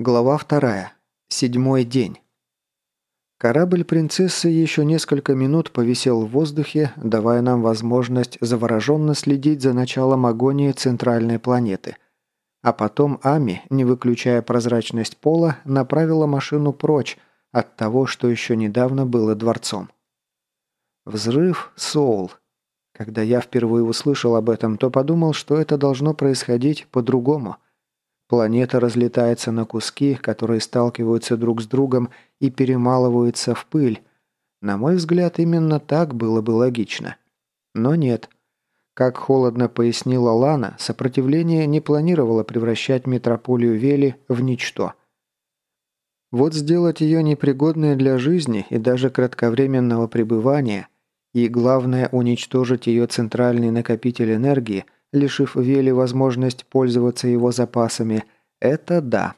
Глава вторая. Седьмой день. Корабль принцессы еще несколько минут повисел в воздухе, давая нам возможность завороженно следить за началом агонии центральной планеты. А потом Ами, не выключая прозрачность пола, направила машину прочь от того, что еще недавно было дворцом. Взрыв Соул. Когда я впервые услышал об этом, то подумал, что это должно происходить по-другому – Планета разлетается на куски, которые сталкиваются друг с другом и перемалываются в пыль. На мой взгляд, именно так было бы логично. Но нет. Как холодно пояснила Лана, сопротивление не планировало превращать метрополию Вели в ничто. Вот сделать ее непригодной для жизни и даже кратковременного пребывания, и главное уничтожить ее центральный накопитель энергии – лишив Вели возможность пользоваться его запасами, это да.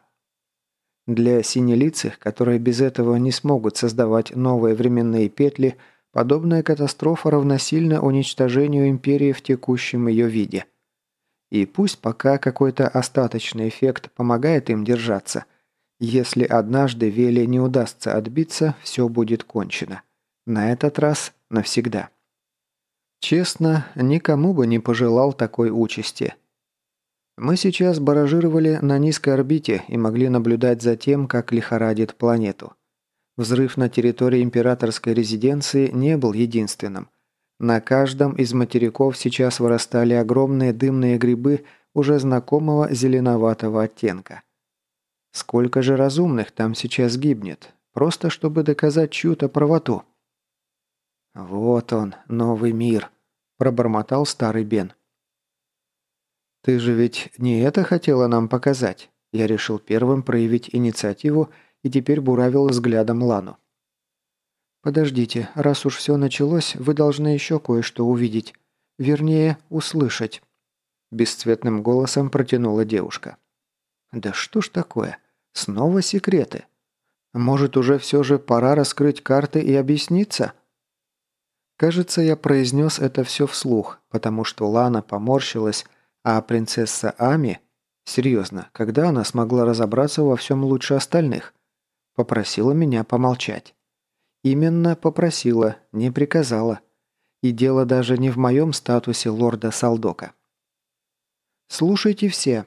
Для синелицых, которые без этого не смогут создавать новые временные петли, подобная катастрофа равносильна уничтожению империи в текущем ее виде. И пусть пока какой-то остаточный эффект помогает им держаться, если однажды Веле не удастся отбиться, все будет кончено. На этот раз навсегда. Честно, никому бы не пожелал такой участи. Мы сейчас баражировали на низкой орбите и могли наблюдать за тем, как лихорадит планету. Взрыв на территории императорской резиденции не был единственным. На каждом из материков сейчас вырастали огромные дымные грибы уже знакомого зеленоватого оттенка. Сколько же разумных там сейчас гибнет, просто чтобы доказать чью-то правоту. «Вот он, новый мир», – пробормотал старый Бен. «Ты же ведь не это хотела нам показать?» Я решил первым проявить инициативу и теперь буравил взглядом Лану. «Подождите, раз уж все началось, вы должны еще кое-что увидеть. Вернее, услышать». Бесцветным голосом протянула девушка. «Да что ж такое? Снова секреты? Может, уже все же пора раскрыть карты и объясниться?» Кажется, я произнес это все вслух, потому что Лана поморщилась, а принцесса Ами... Серьезно, когда она смогла разобраться во всем лучше остальных? Попросила меня помолчать. Именно попросила, не приказала. И дело даже не в моем статусе лорда Салдока. «Слушайте все».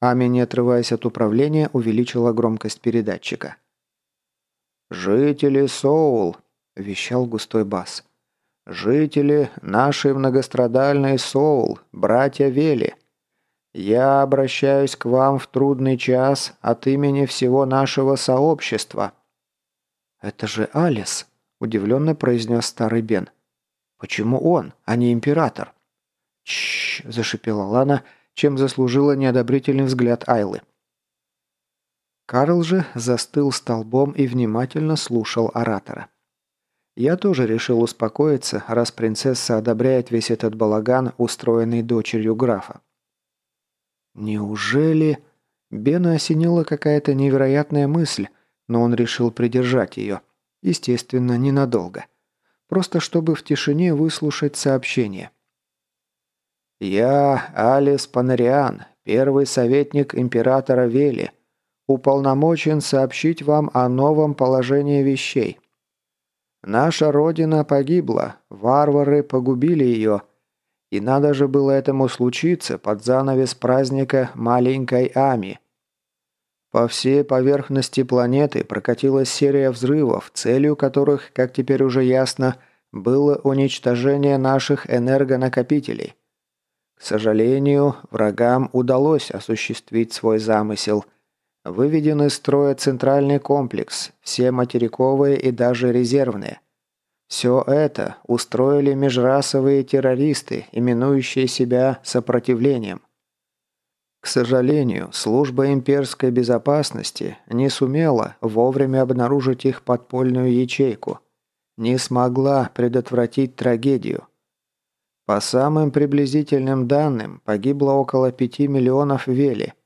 Ами, не отрываясь от управления, увеличила громкость передатчика. «Жители Соул», – вещал густой бас. Жители нашей многострадальной Соул, братья Вели, я обращаюсь к вам в трудный час от имени всего нашего сообщества». «Это же Алис», – удивленно произнес старый Бен. «Почему он, а не император?» «Чш!» – зашипела Лана, чем заслужила неодобрительный взгляд Айлы. Карл же застыл столбом и внимательно слушал оратора. Я тоже решил успокоиться, раз принцесса одобряет весь этот балаган, устроенный дочерью графа. Неужели... Бена осенила какая-то невероятная мысль, но он решил придержать ее. Естественно, ненадолго. Просто чтобы в тишине выслушать сообщение. «Я Алис Панариан, первый советник императора Вели, уполномочен сообщить вам о новом положении вещей. Наша родина погибла, варвары погубили ее. И надо же было этому случиться под занавес праздника маленькой Ами. По всей поверхности планеты прокатилась серия взрывов, целью которых, как теперь уже ясно, было уничтожение наших энергонакопителей. К сожалению, врагам удалось осуществить свой замысел – Выведен из строя центральный комплекс, все материковые и даже резервные. Все это устроили межрасовые террористы, именующие себя сопротивлением. К сожалению, служба имперской безопасности не сумела вовремя обнаружить их подпольную ячейку, не смогла предотвратить трагедию. По самым приблизительным данным, погибло около 5 миллионов вели –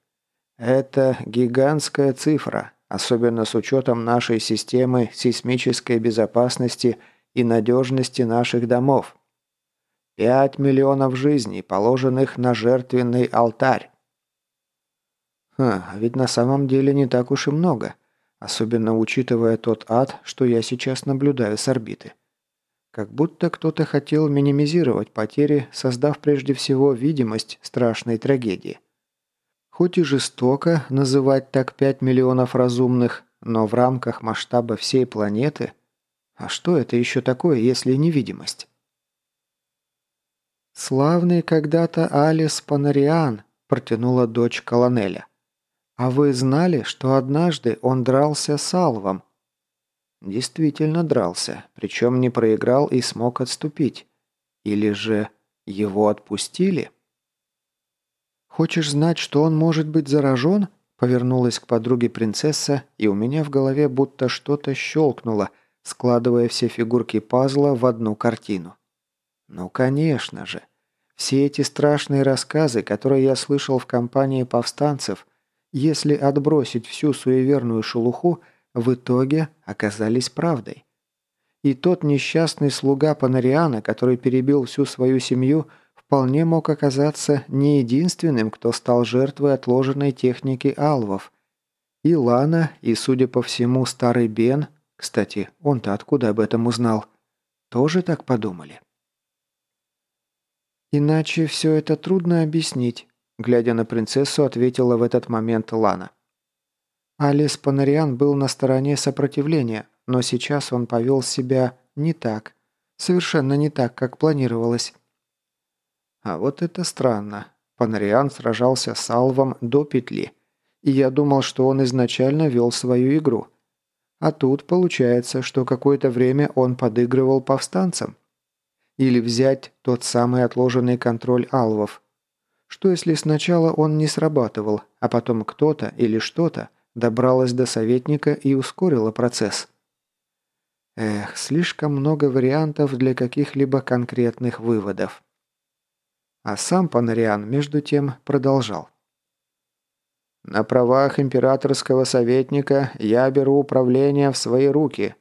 это гигантская цифра, особенно с учетом нашей системы сейсмической безопасности и надежности наших домов. Пять миллионов жизней, положенных на жертвенный алтарь. Ха, а ведь на самом деле не так уж и много, особенно учитывая тот ад, что я сейчас наблюдаю с орбиты. Как будто кто-то хотел минимизировать потери, создав прежде всего видимость страшной трагедии. Хоть и жестоко называть так 5 миллионов разумных, но в рамках масштаба всей планеты... А что это еще такое, если невидимость? «Славный когда-то Алис Панариан», – протянула дочь колонеля. «А вы знали, что однажды он дрался с Алвом?» Действительно дрался, причем не проиграл и смог отступить. Или же его отпустили? «Хочешь знать, что он может быть заражен?» Повернулась к подруге принцесса, и у меня в голове будто что-то щелкнуло, складывая все фигурки пазла в одну картину. Ну, конечно же. Все эти страшные рассказы, которые я слышал в компании повстанцев, если отбросить всю суеверную шелуху, в итоге оказались правдой. И тот несчастный слуга Панариана, который перебил всю свою семью – вполне мог оказаться не единственным, кто стал жертвой отложенной техники алвов. И Лана, и, судя по всему, старый Бен, кстати, он-то откуда об этом узнал, тоже так подумали. «Иначе все это трудно объяснить», — глядя на принцессу, ответила в этот момент Лана. Алис Панариан был на стороне сопротивления, но сейчас он повел себя не так, совершенно не так, как планировалось. А вот это странно. Панариан сражался с Алвом до петли. И я думал, что он изначально вел свою игру. А тут получается, что какое-то время он подыгрывал повстанцам. Или взять тот самый отложенный контроль Алвов. Что если сначала он не срабатывал, а потом кто-то или что-то добралось до советника и ускорило процесс? Эх, слишком много вариантов для каких-либо конкретных выводов. А сам Панариан, между тем, продолжал. «На правах императорского советника я беру управление в свои руки.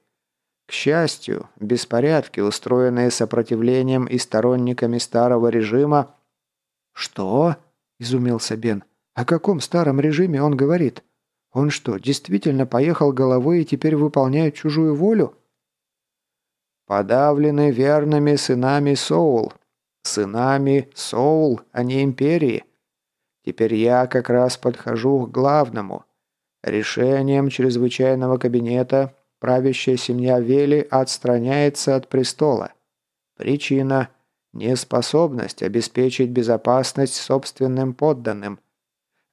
К счастью, беспорядки, устроенные сопротивлением и сторонниками старого режима...» «Что?» – изумился Бен. «О каком старом режиме он говорит? Он что, действительно поехал головой и теперь выполняет чужую волю?» «Подавлены верными сынами Соул, Сынами Соул, а не Империи. Теперь я как раз подхожу к главному. Решением чрезвычайного кабинета правящая семья Вели отстраняется от престола. Причина – неспособность обеспечить безопасность собственным подданным.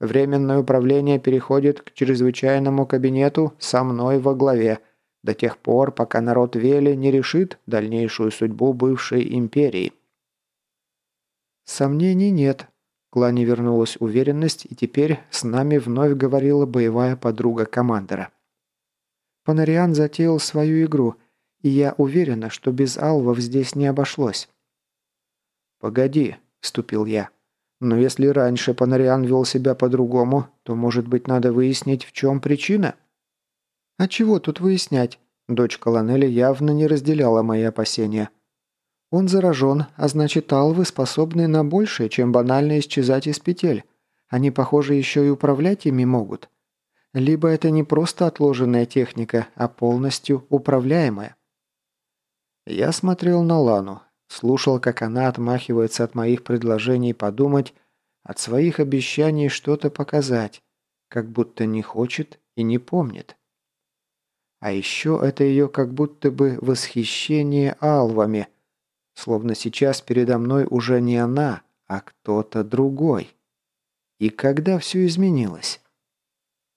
Временное управление переходит к чрезвычайному кабинету со мной во главе до тех пор, пока народ Вели не решит дальнейшую судьбу бывшей империи. «Сомнений нет». К Лане вернулась уверенность, и теперь с нами вновь говорила боевая подруга командора. Панариан затеял свою игру, и я уверена, что без алвов здесь не обошлось. «Погоди», – вступил я. «Но если раньше Панариан вел себя по-другому, то, может быть, надо выяснить, в чем причина?» «А чего тут выяснять?» Дочь колонели явно не разделяла мои опасения. Он заражен, а значит, алвы способны на большее, чем банально исчезать из петель. Они, похоже, еще и управлять ими могут. Либо это не просто отложенная техника, а полностью управляемая. Я смотрел на Лану, слушал, как она отмахивается от моих предложений подумать, от своих обещаний что-то показать, как будто не хочет и не помнит. А еще это ее как будто бы восхищение алвами – Словно сейчас передо мной уже не она, а кто-то другой. И когда все изменилось?